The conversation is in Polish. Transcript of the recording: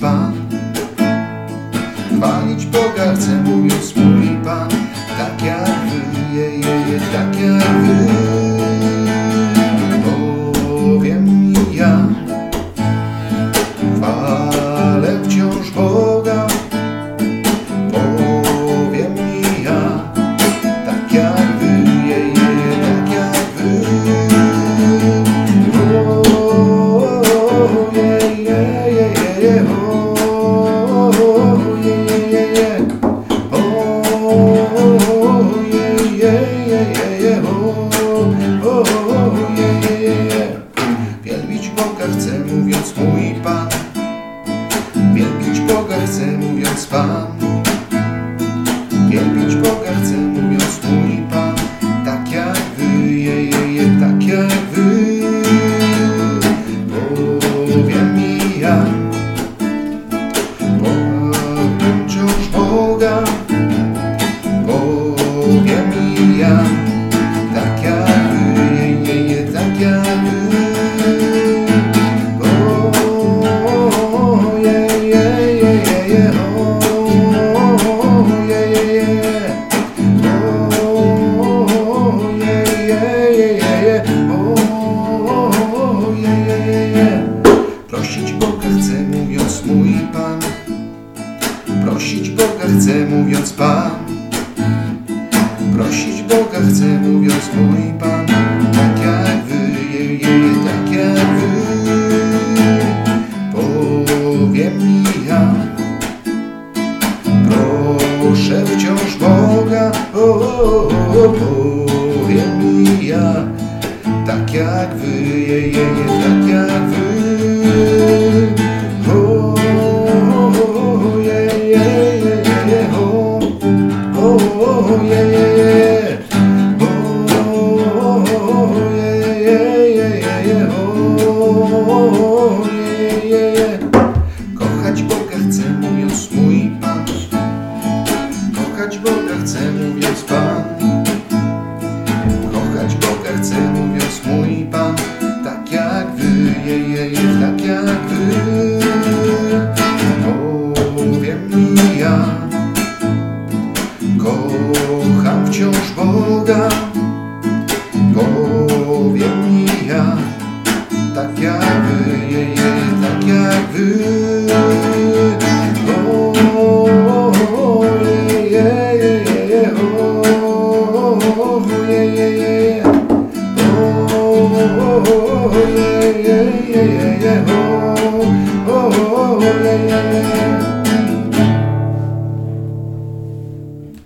Pan. Chwalić Boga chcę, mówiąc mój Pan, tak jak wy, je, je, je, tak jak wy. Boga chcę, mówiąc mój Pan. Wielbić Boga chcę, mówiąc Pan. Wielbić Boga chcę, mówiąc mój Pan. Tak jak wy, je, je, je, tak jak wy. Powiem mi ja. Powiem wciąż Boga. Powiem mi ja. Prosić Boga chcę, mówiąc Pan. Prosić Boga chcę, mówiąc mój Pan. Tak jak wy, je, je, tak jak wy. Powiem mi ja. Proszę wciąż Boga, o, o, o, powiem mi ja. Tak jak wy, je, je, je, tak jak wy. Powiem mi ja. Kocham wciąż Boga. Powiem mi ja. Tak jak wy, je, je, tak jak wy. O, je, je, je, je, je, o, je, je, je,